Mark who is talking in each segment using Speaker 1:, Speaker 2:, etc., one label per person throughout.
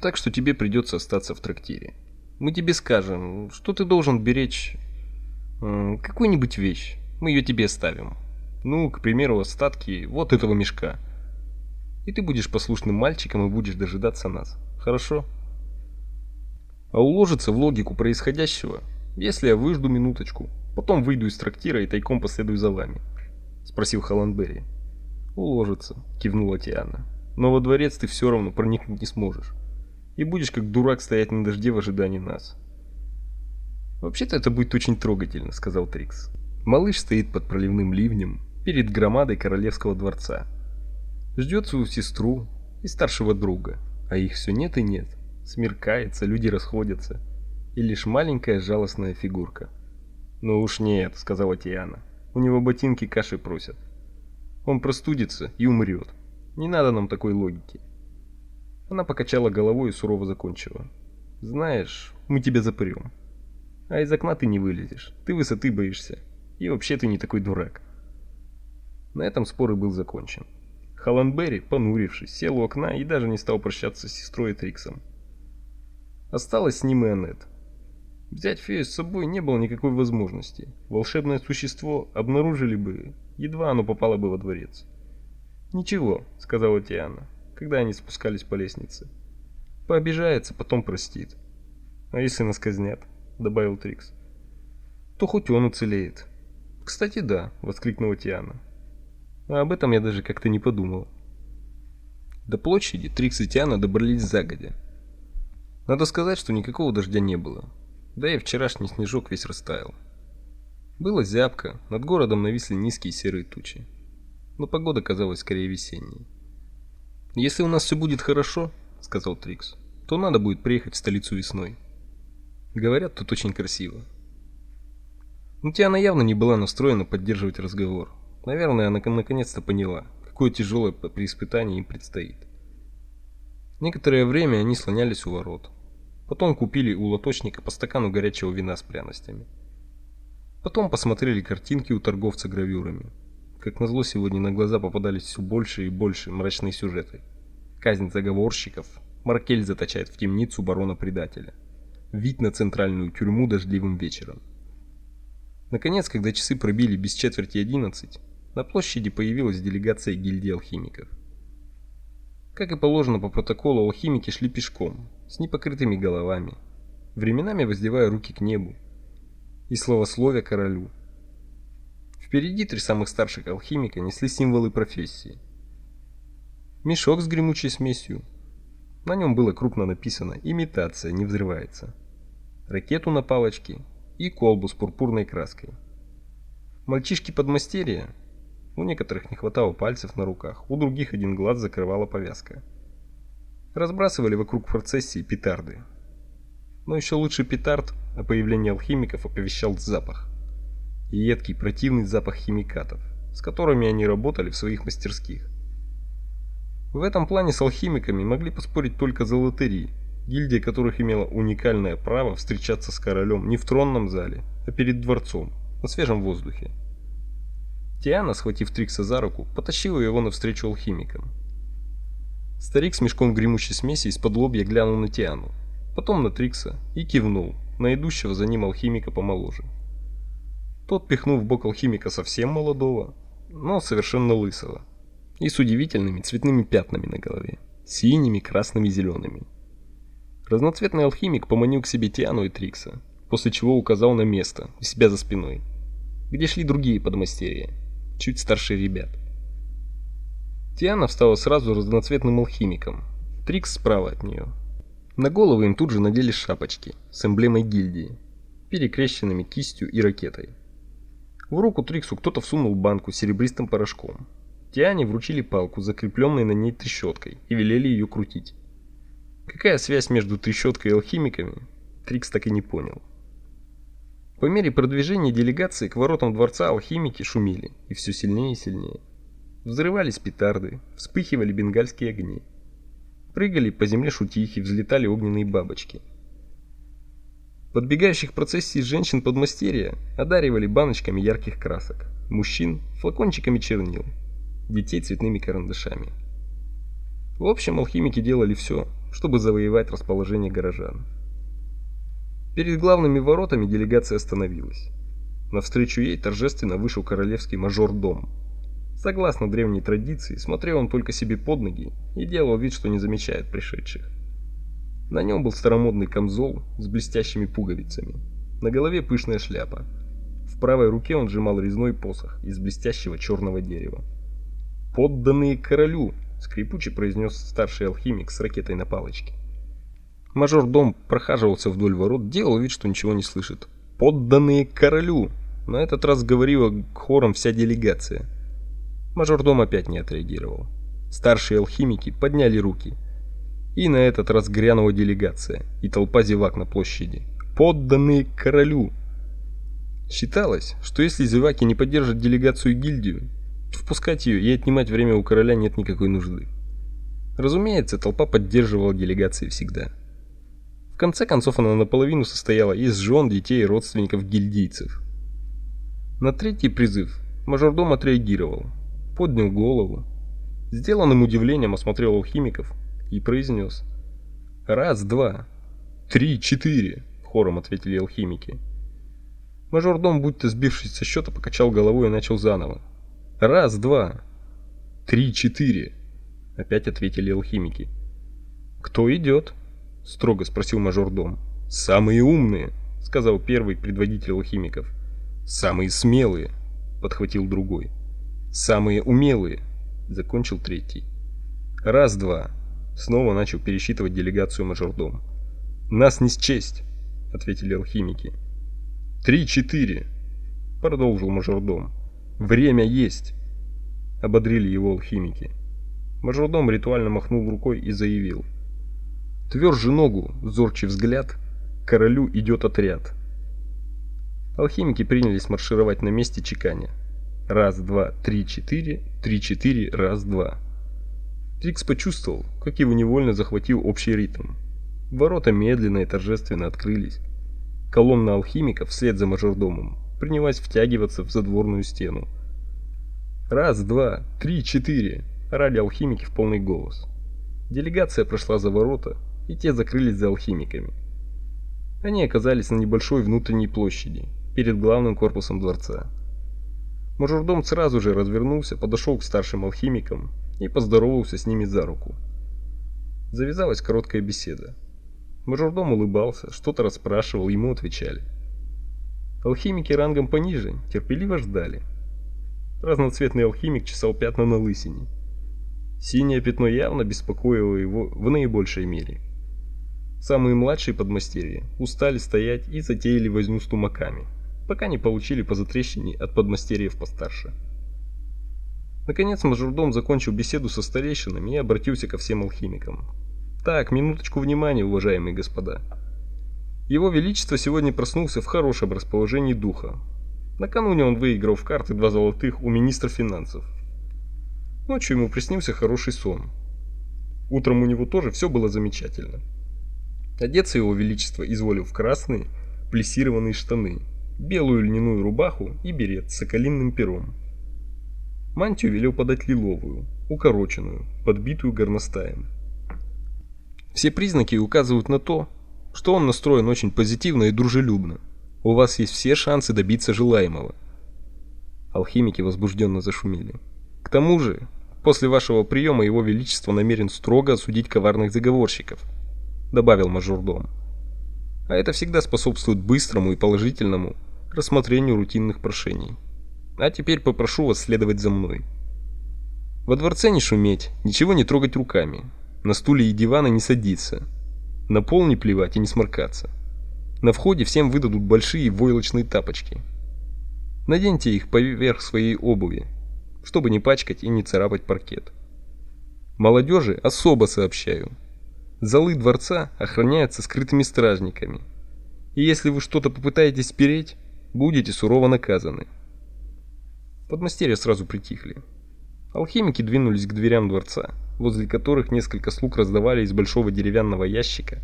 Speaker 1: Так что тебе придется остаться в трактире. Мы тебе скажем, что ты должен беречь какую-нибудь вещь. Мы ее тебе оставим. Ну, к примеру, остатки вот этого мешка. И ты будешь послушным мальчиком и будешь дожидаться нас. Хорошо? А уложиться в логику происходящего, если я выжду минуточку, потом выйду из трактира и тайком последую за вами, спросил Халанбери. Уложится, кивнула Тиана. Но во дворец ты все равно проникнуть не сможешь. И будешь как дурак стоять на дожде в ожидании нас. Вообще-то это будет очень трогательно, сказал Трикс. Малыш стоит под проливным ливнем перед громадой королевского дворца. Ждет свою сестру и старшего друга, а их все нет и нет. Смеркается, люди расходятся, и лишь маленькая жалостная фигурка. "Ну уж нет", сказала Тиана. "У него ботинки каши просят. Он простудится и умрет. Не надо нам такой логики". Она покачала головой и сурово закончила: "Знаешь, мы тебя запрем. А из окна ты не вылезешь. Ты высоты боишься. И вообще ты не такой дурак". На этом спор и был закончен. Халанбери, понурившись, сел у окна и даже не стал прощаться с сестрой и Триксом. Осталось с ним и Аннет. Взять фею с собой не было никакой возможности. Волшебное существо обнаружили бы, едва оно попало бы во дворец. «Ничего», — сказала Тиана, когда они спускались по лестнице. «Пообижается, потом простит». «А если нас казнят?» — добавил Трикс. «То хоть он уцелеет». «Кстати, да», — воскликнула Тиана. А об этом я даже как-то не подумала. До площади Трикс и Тиана добрались загодя. Надо сказать, что никакого дождя не было. Да и вчерашний снежок весь растаял. Было зябко, над городом нависли низкие серые тучи. Но погода казалась скорее весенней. «Если у нас все будет хорошо, — сказал Трикс, — то надо будет приехать в столицу весной. Говорят, тут очень красиво». Но Тиана явно не была настроена поддерживать разговор. Наверное, она наконец-то поняла, какое тяжелое преиспытание им предстоит. Некоторое время они слонялись у ворот. Потом купили у лоточника по стакану горячего вина с пряностями. Потом посмотрели картинки у торговца гравюрами. Как назло, сегодня на глаза попадались все больше и больше мрачные сюжеты. Казнь заговорщиков, Маркель заточает в темницу барона-предателя. Вид на центральную тюрьму дождливым вечером. Наконец, когда часы пробили без четверти одиннадцать, на площади появилась делегация гильдии алхимиков. Как и положено по протоколу, алхимики шли пешком, с непокрытыми головами, временами воздевая руки к небу и словословя королю. Впереди три самых старших алхимика несли символы профессии. Мешок с гремучей смесью. На нем было крупно написано «Имитация, не взрывается». Ракету на палочке и колбу с пурпурной краской. Мальчишки-подмастерья у некоторых не хватало пальцев на руках, у других один глаз закрывала повязка. Разбрасывали вокруг процессии петарды. Но еще лучше петард о появлении алхимиков оповещал запах. Едкий противный запах химикатов, с которыми они работали в своих мастерских. В этом плане с алхимиками могли поспорить только золотари, гильдия которых имела уникальное право встречаться с королем не в тронном зале, а перед дворцом, на свежем воздухе. Тиана, схватив Трикса за руку, потащила его навстречу алхимикам. Старик с мешком гремучей смеси из-под лобья глянул на Тиану, потом на Трикса и кивнул на идущего за ним алхимика помоложе. Тот пихнул в бок алхимика совсем молодого, но совершенно лысого, и с удивительными цветными пятнами на голове, синими, красными, зелеными. Разноцветный алхимик поманил к себе Тиану и Трикса, после чего указал на место у себя за спиной, где шли другие подмастерья чуть старше ребят. Тиана встала сразу разноцветным алхимиком. Трикс справа от нее. На головы им тут же надели шапочки с эмблемой гильдии, перекрещенными кистью и ракетой. В руку Триксу кто-то всунул банку с серебристым порошком. Тиане вручили палку, закрепленной на ней трещоткой, и велели ее крутить. Какая связь между трещоткой и алхимиками, Трикс так и не понял. По мере продвижения делегации к воротам дворца алхимики шумели, и все сильнее и сильнее. Взрывались петарды, вспыхивали бенгальские огни. Прыгали по земле шутихи, взлетали огненные бабочки. Подбегающих процессий женщин подмастерья одаривали баночками ярких красок, мужчин флакончиками чернил, детей цветными карандашами. В общем, алхимики делали все, чтобы завоевать расположение горожан. Перед главными воротами делегация остановилась. Навстречу ей торжественно вышел королевский мажор-дом. Согласно древней традиции, смотрел он только себе под ноги и делал вид, что не замечает пришедших. На нем был старомодный камзол с блестящими пуговицами. На голове пышная шляпа. В правой руке он сжимал резной посох из блестящего черного дерева. «Подданные королю!» — скрипуче произнес старший алхимик с ракетой на палочке. Мажор Дом прохаживался вдоль ворот, делал вид, что ничего не слышит. «Подданные королю!» На этот раз говорила хором вся делегация. Мажор Дом опять не отреагировал. Старшие алхимики подняли руки — и на этот раз грянула делегация, и толпа зевак на площади. Подданные королю! Считалось, что если зеваки не поддержат делегацию гильдию, то впускать ее и отнимать время у короля нет никакой нужды. Разумеется, толпа поддерживала делегации всегда. В конце концов она наполовину состояла из жен, детей и родственников гильдийцев. На третий призыв мажордом отреагировал, поднял голову, сделанным удивлением осмотрел алхимиков и произнес. «Раз, два, три, четыре!» — хором ответили алхимики. Мажордом, будто сбившись со счета, покачал головой и начал заново. «Раз, два, три, четыре!» — опять ответили алхимики. «Кто идет?» — строго спросил мажордом. «Самые умные!» — сказал первый предводитель алхимиков. «Самые смелые!» — подхватил другой. «Самые умелые!» — закончил третий. «Раз-два!» Снова начал пересчитывать делегацию мажордом. «Нас не счесть», — ответили алхимики. «Три-четыре», — продолжил мажордом. «Время есть», — ободрили его алхимики. Мажордом ритуально махнул рукой и заявил. «Тверже ногу, зорчий взгляд, королю идет отряд». Алхимики принялись маршировать на месте чеканя. Раз, два, три, четыре, три, четыре, раз, два. Трикс почувствовал, как его невольно захватил общий ритм. Ворота медленно и торжественно открылись. Колонна алхимиков вслед за мажордомом принялась втягиваться в задворную стену. Раз, два, три, четыре, орали алхимики в полный голос. Делегация прошла за ворота, и те закрылись за алхимиками. Они оказались на небольшой внутренней площади, перед главным корпусом дворца. Мажордом сразу же развернулся, подошел к старшим алхимикам и поздоровался с ними за руку. Завязалась короткая беседа. Мажордом улыбался, что-то расспрашивал, ему отвечали. Алхимики рангом пониже терпеливо ждали. Разноцветный алхимик чесал пятна на лысине. Синее пятно явно беспокоило его в наибольшей мере. Самые младшие подмастерья устали стоять и затеяли возню с тумаками, пока не получили по затрещине от подмастерьев постарше. Наконец мажордом закончил беседу со старейшинами и обратился ко всем алхимикам. Так, минуточку внимания, уважаемые господа. Его величество сегодня проснулся в хорошем расположении духа. Накануне он выиграл в карты два золотых у министра финансов. Ночью ему приснился хороший сон. Утром у него тоже все было замечательно. Одеться его величество изволил в красные плессированные штаны, белую льняную рубаху и берет с соколиным пером. Мантию велел подать лиловую, укороченную, подбитую горностаем. Все признаки указывают на то, что он настроен очень позитивно и дружелюбно. У вас есть все шансы добиться желаемого. Алхимики возбужденно зашумели. К тому же, после вашего приема его величество намерен строго осудить коварных заговорщиков, добавил мажордом. А это всегда способствует быстрому и положительному рассмотрению рутинных прошений. А теперь попрошу вас следовать за мной. Во дворце не шуметь, ничего не трогать руками. На стуле и диваны не садиться. На пол не плевать и не сморкаться. На входе всем выдадут большие войлочные тапочки. Наденьте их поверх своей обуви, чтобы не пачкать и не царапать паркет. Молодежи особо сообщаю. Залы дворца охраняются скрытыми стражниками. И если вы что-то попытаетесь спереть, будете сурово наказаны. Подмастерья сразу притихли. Алхимики двинулись к дверям дворца, возле которых несколько слуг раздавали из большого деревянного ящика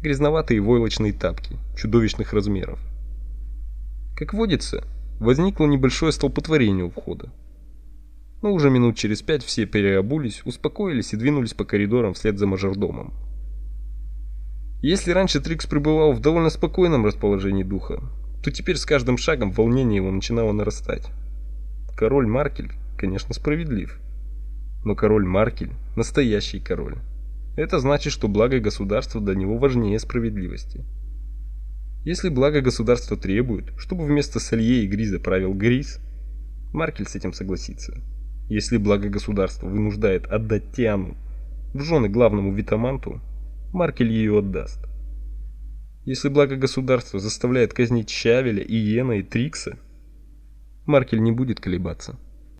Speaker 1: грязноватые войлочные тапки чудовищных размеров. Как водится, возникло небольшое столпотворение у входа. Но уже минут через пять все переобулись, успокоились и двинулись по коридорам вслед за мажордомом. Если раньше Трикс пребывал в довольно спокойном расположении духа, то теперь с каждым шагом волнение его начинало нарастать. Король Маркель, конечно, справедлив. Но король Маркель – настоящий король. Это значит, что благо государства для него важнее справедливости. Если благо государства требует, чтобы вместо Салье и Гриза правил Гриз, Маркель с этим согласится. Если благо государства вынуждает отдать Тиану в жены главному витаманту, Маркель ее отдаст. Если благо государства заставляет казнить Щавеля, Иена и Трикса, Маркель не будет колебаться.